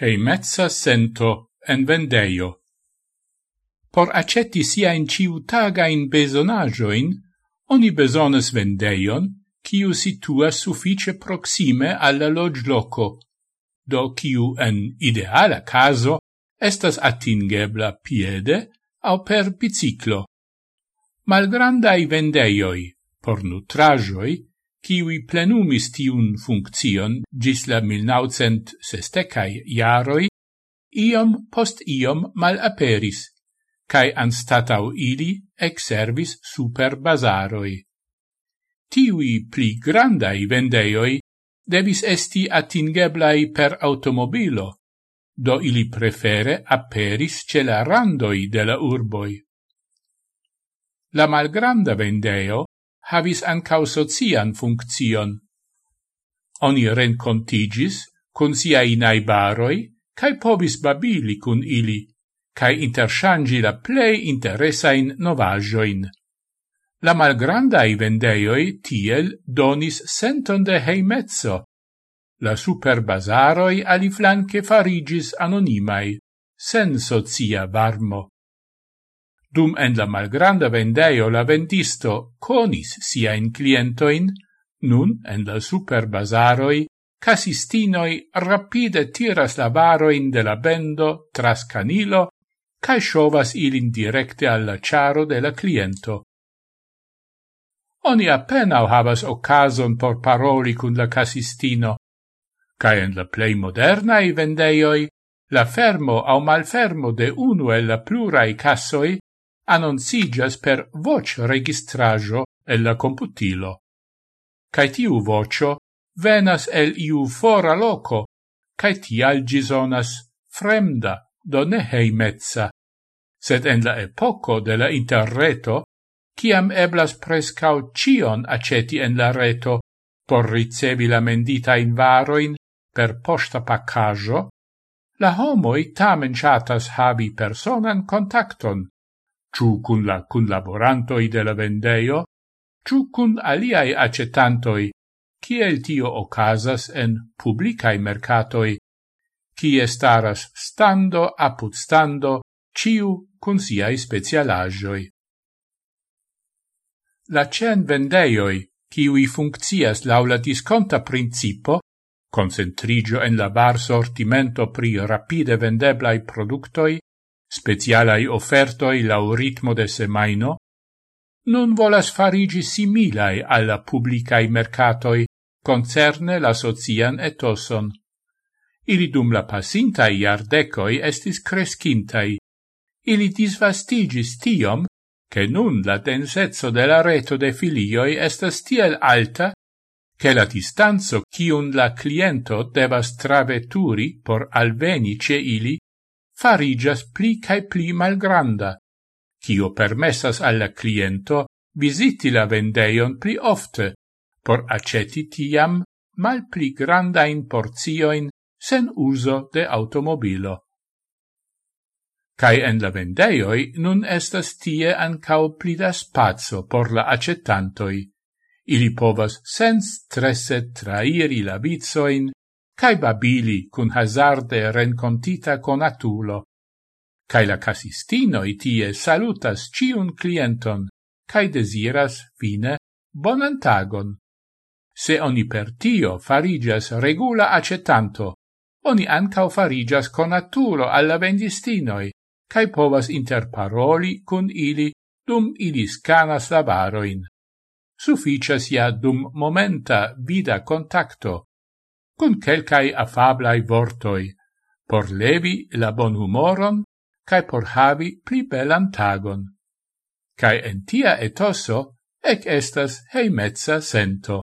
heimezza sento en vendeio. Por accetti sia in ciutaga in besonagioin, oni besones vendeion, ciu situa suffice proxime alla log loco, do ciu en ideala caso estas attingebla piede au per biciclo. Malgrandai vendeioi, por nutrajoi, kiwi plenumis tiun funccion gis la 1960-ai iom post iom mal aperis, cae anstatau ili exervis super bazaroi. Tiui pli grandai vendeioi devis esti attingeblai per automobilo, do ili prefere aperis ce la randoi de la urboi. La malgranda vendeo havis ancau socian funccion. Oni rencontigis cun siai naibaroi, cae povis babili cun ili, cae interchangi la plei interesain novajoin. La malgrandai vendeioi tiel donis senton de heimezzo. La superbazaroi aliflanque farigis anonimai, sen socia varmo. Dum en la malgranda vendeio la vendisto conis sia in clientoin, nun en la superbazaroi casistinoi rapide tiras la varoin de la bendo tras canilo cae sciovas ilin directe alla ciaro de la cliento. Oni appenao havas ocason por paroli cun la casistino, cae en la plei modernae vendeioi la fermo au malfermo de unu el la plurai cassoi annoncigas per voc registrajo el la computilo. Cai tiu vocio venas el iu fora loco, cai tial gisonas fremda, do ne heimezza. Sed en la epoco de la interreto, ciam eblas prescau cion aceti en la reto, por ricevi la mendita in varoin per posta paccajo, la homoi tamen chatas havi personan contacton, ciu cun la cunlaborantoi de la vendeio, ciu cun aliai acetantoi, ciel tio ocasas en publicae mercatoi, cie staras stando apud stando ciu cun siai specialagioi. La cen vendeioi, ciui funccias laula disconta principo, concentrigio en la bar sortimento pri rapide vendeblai productoi, specialai offertoi lau ritmo de semaino, nun volas farigi similai alla publicai mercatoi concerne la socian etoson. Ili dum la pasintai iardecoi estis crescintai. Ili disvastigis tiom, che nun la densezzo de la reto de filioi estas tiel alta, che la distanzo cium la cliento devas traveturi por alveni ce ili farigas pli cae pli malgranda, cio permessas alla cliento visiti la vendeion pli ofte, por aceti tiam mal pli grandain porzioin sen uso de automobilo. Cai en la vendeioi nun estas tie ancao pli da spazio por la acetantoi. Ili povas sen stresse trairi la vizoin cae babili cun hazarde rencontita conatulo, cae la casistinoi tie salutas ciun clienton, cae desiras fine bonan tagon. Se oni per tio farigias regula acetanto, oni ancau farigias conatulo alla vendistinoi, cae povas interparoli cun ili dum ili scanas la varoin. Sufficias ja dum momenta vida contacto, cun quelcae affablai vortoi, por levi la bon humoron, cae por havi pli belan tagon. Cae en tia etoso, ec estas heimetsa sento.